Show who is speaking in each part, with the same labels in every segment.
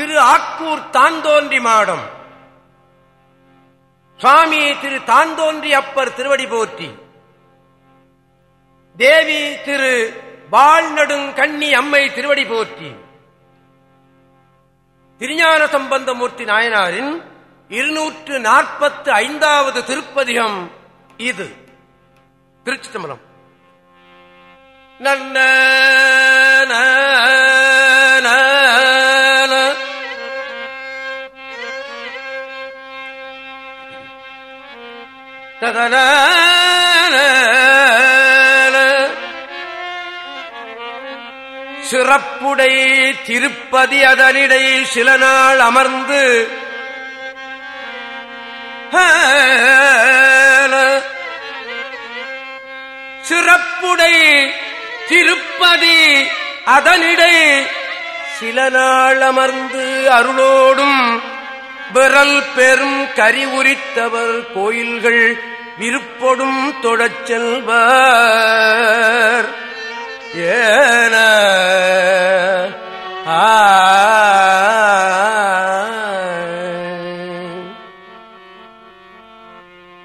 Speaker 1: திரு ஆக்கூர் தாந்தோன்றி மாடம். சுவாமி திரு தாந்தோன்றி அப்பர் திருவடி போற்றி. தேவி திரு வாழ்நடுங்கண்ணி அம்மை திருவடி போற்றி. திருஞான சம்பந்தமூர்த்தி நாயனாரின் இருநூற்று நாற்பத்து ஐந்தாவது திருப்பதிகம் இது. திருச்சி தம்பரம் நன்ன சிறப்புடை திருப்பதி அதனிடை சில நாள் அமர்ந்து சிறப்புடை திருப்பதி அதனிடை சில நாள் அமர்ந்து அருளோடும் விரல் பெரும் கரி உரித்தவர் கோயில்கள் விருப்பொடும் தொழச் செல்வர். ஏன ஆ.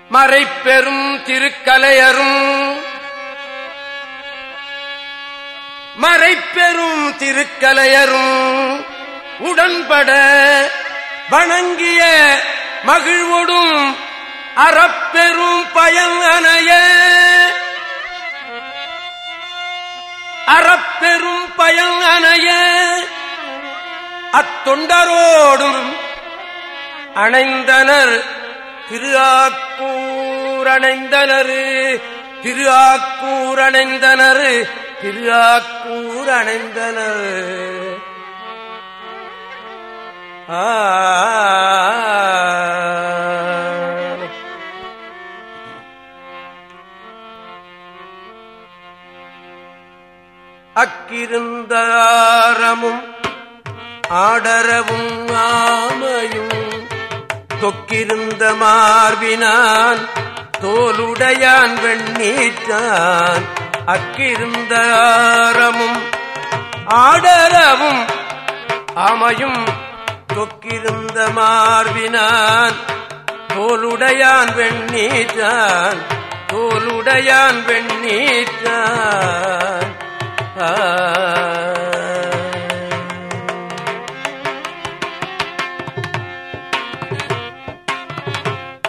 Speaker 1: மறைப்பெரும் திருக்கலையரும். மறைப்பெரும் திருக்கலையரும் உடன்பட வணங்கிய மகிழ்வொடும் அறப்பெரும் பயன் அறப்பெரும் பயன் அத்தொண்டரோடும் அணைந்தனர் திரு ஆக்கூர் அணைந்தனர் திரு ஆக்கூர் திரு ஆக்கூர் ஆ. அக்கிருந்தாரமும் ஆடரவும் ஆமையும். தொக்கிருந்த மார்பினான் தோலுடையான் வெண்ணீற்றான். அக்கிருந்தாரமும் ஆடரவும் ஆமையும். தொக்கிருந்த மார்பினான் தோலுடையான் வெண்ணீற்றான். தோலுடையான் வெண்ணீற்றான்.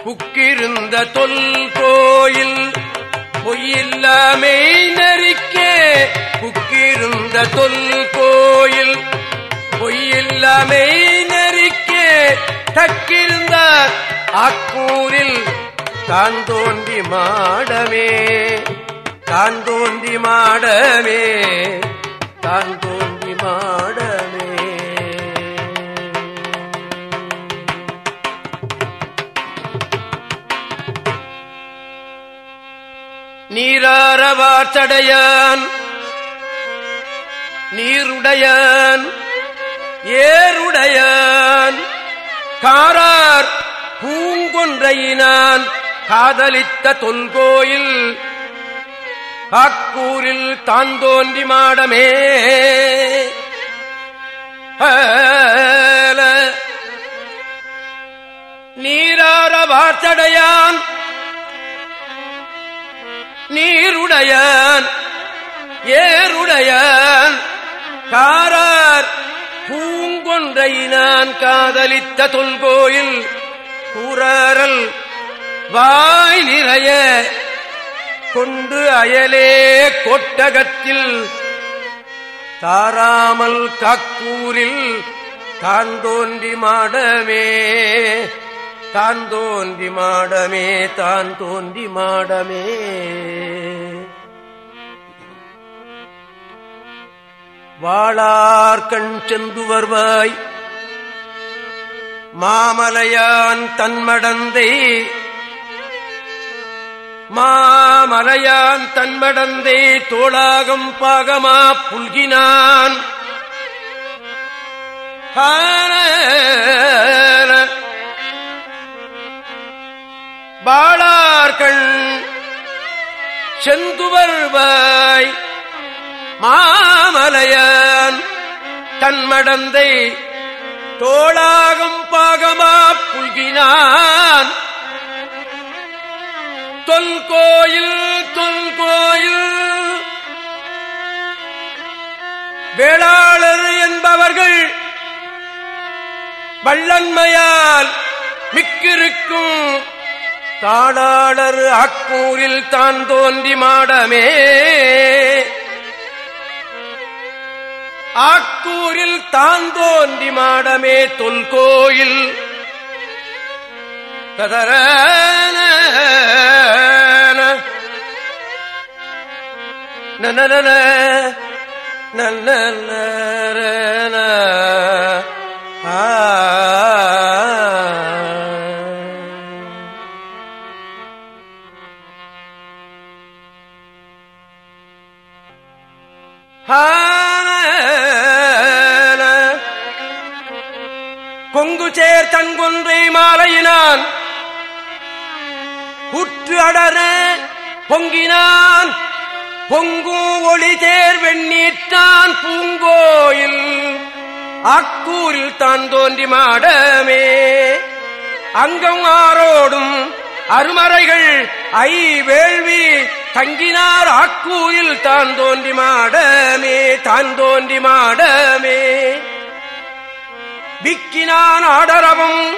Speaker 1: புக்கிருந்த தொல் கோயில் பொய்யில்லாமே நரிக்கே புக்கிருந்த தொல் கோயில் பொய்யில்லாமே நரிக்கே தக்கிருந்த அக்கூரில் தான் தோன்றி மாடமே. தான் தோன்றி மாடமே தான் தோன்றி மாடமே. நீராரவாற்றடையான் நீருடையான் ஏருடையான். காரார் பூங்கொன்றையினான் காதலித்த தொல்கோயில் காக்கூரில் தாந்தோன்றி மாடமே. நீரார வார்த்தடையான். நீருடையான். ஏருடையான். காரார் பூங்கொன்றை நான் காதலித்த தொல்கோயில் கூறாரல் வாய் நிறைய. கொண்டு அயலே கொட்டகத்தில். தாராமல் காக்கூரில் தான் தோன்றி மாடமே தான் தோன்றி மாடமே தான் தோன்றி மாடமே. வாழார்கண் செந்து வருவாய் மாமலையான் தன்மடந்தை மாமலையான் தன்மடந்தை தோளாகம் பாகமா புல்கினான். பாளார்கள் செந்துவர்வாய் மாமலையான் தன்மடந்தை தோளாகம் பாகமா புல்கினான். தொல்கோயில் தொல்கோயில் வேளாளர் என்பவர்கள் வள்ளன்மையால் மிக்கிருக்கும் தாளாளர் அக்கூரில் தான் தோன்றி மாடமே. ஆக்கூரில் தான் தோன்றி மாடமே தொல்கோயில் ததர நன கொங்கு சேர் தன்கொன்றை மாலையினான். உற்று அடர பொங்கினான். பொங்கும் ஒளி தேர் வெண்ணீற்றான் பூங்கோயில். ஆக்கூரில் தான் தோன்றி மாடமே. அங்கம் ஆரோடும் அருமறைகள் ஐ வேள்வி தங்கினார். ஆக்கூரில் தான் தோன்றி மாடமே தான் தோன்றி மாடமே. விக்கினான் ஆடரவும்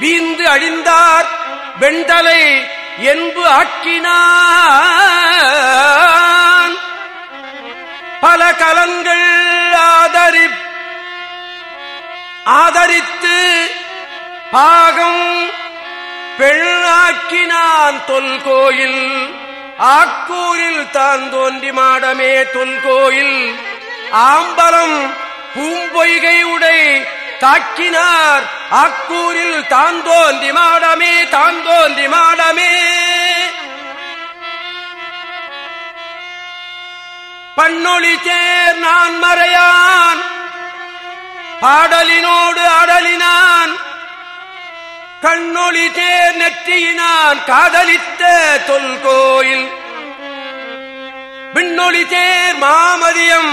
Speaker 1: வீந்து அழிந்தார். வெண்தலை என்பு ஆக்கினான். பல கலங்கள் ஆதரி ஆதரித்து பாகம் பெண்ணாக்கினான் தொல்கோயில். ஆக்கூரில் தான் தோன்றி மாடமே தொல்கோயில். ஆம்பலம் பூம்பொய்கை உடை தாக்கினார் ஆக்கூரில் தான் தோன்றி மாடமே தான் தோன்றி மாடமே. பண்ணொளி சேர் நான் மறையான். பாடலினோடு அடலினான் கண்ணொளி தேர் நெற்றியினான். காதலித்த தொல்கோயில். விண்ணொளி தேர் மாமதியம்.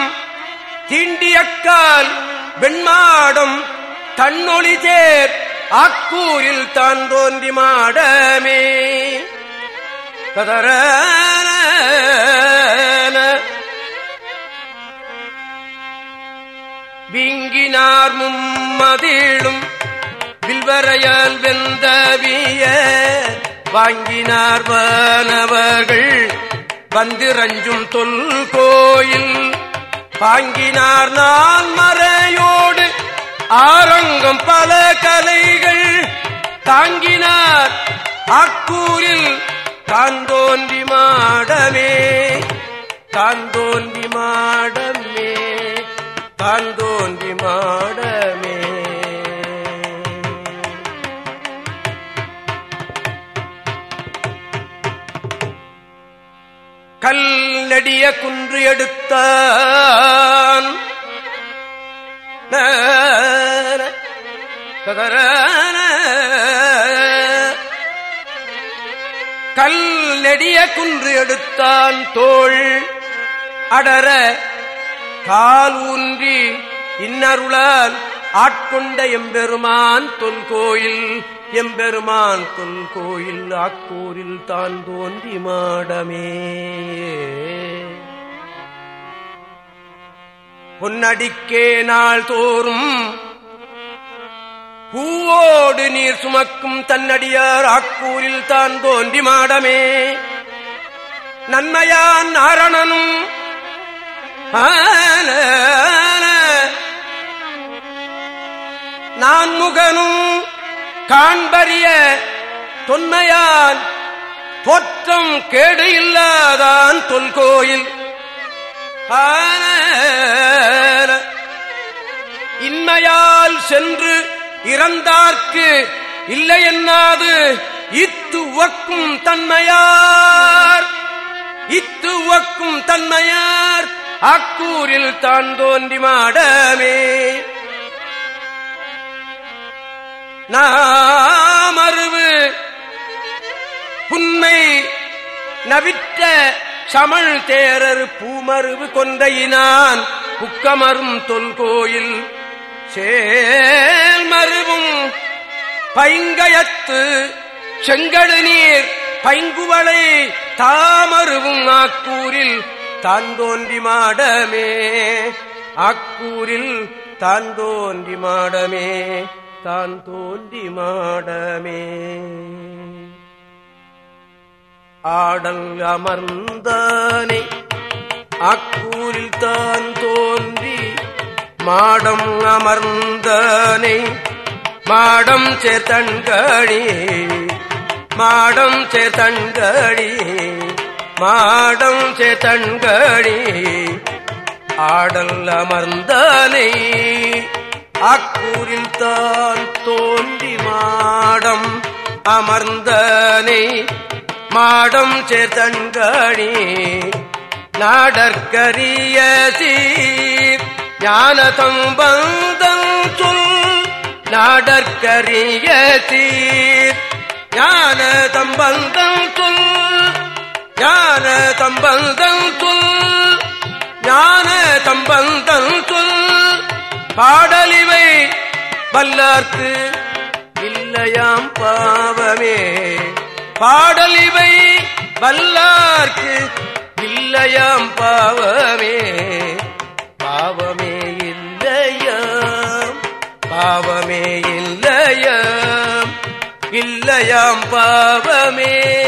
Speaker 1: தீண்டியக்கால் வெண்மாடம் கண்ணொளி சேர் அக்கூரில் தான் தோன்றி மாடமே. கதர விங்கினார் மும்மதிழும் வில்வரையால் வெந்தவிய வாங்கினார் வானவர்கள் வந்து ரஞ்சும் தொல் கோயில் பாங்கினார் நான் மறையோ ஆரங்கம் பல கலைகள் தாங்கினார். அக்கூரில் தாந்தோன்றி மாடமே தாந்தோன்றி மாடமே தாந்தோன்றி மாடமே. கல் நெடிய குன்று எடுத்தான். ததர கல் நெடிய குன்று எடுத்தான் தோள் அடர கால் ஊன்றி இன்னருளால் ஆட்கொண்ட எம்பெருமான் தொல்கோயில் எம்பெருமான் தொல்கோயில் ஆக்கூரில் தான் தோன்றி மாடமே. பொன்னடிக்கே நாள் தோறும் பூவோடு நீர் சுமக்கும் தன்னடியார் ஆக்கூரில் தான் தோன்றி மாடமே. நன்மையான் நாரணனும் நான் முகனும் காண்பறிய தொன்மையான் தோற்றம் கேடு இல்லாதான் தொல்கோயில். இன்மையால் சென்று இறந்தார்க்கு இல்லை என்னாது இத்து ஒக்கும் தன்மையார். இத்து ஒக்கும் தன்மையார். அக்கூரில் தான் தோன்றி மாடமே. நாமருவு புன்மை நவிற்ற சமள் தேரர் பூமருவு கொண்டையினான். புக்கமரும் தொல்கோயில் சே பைங்கயத்து செங்கடு நீர் பைங்குவளை தாமருவும் ஆக்கூரில் தான் தோன்றி மாடமே. ஆக்கூரில் தான் தோன்றி மாடமே தான் தோன்றி மாடமே. ஆடல் அமர்ந்தானே அக்கூரில் தான் தோன்றி மாடம் அமர்ந்தனை மாடம் சேத்தன்கணி மாடம் சேத்தன்கணி மாடம் சேத்தன்கணி ஆடல் அமர்ந்தனை அக்கூரில் தான் தோன்றி மாடம் அமர்ந்தனை மாடம் சேர்த்தன்கணி நாடற்கரிய சீர் ஞானதம் பந்தம் சொல் நாடற்கரிய தீர். ஞான தம்பந்தம் சொல் ஞான தம்பந்தம் சொல் ஞான தம்பந்தம் சொல். பாடலிவை வல்லார்க்கு இல்லையாம் பாவமே. பாடலிவை வல்லார்க்கு இல்லையாம் பாவமே. பாவமே பாவமே.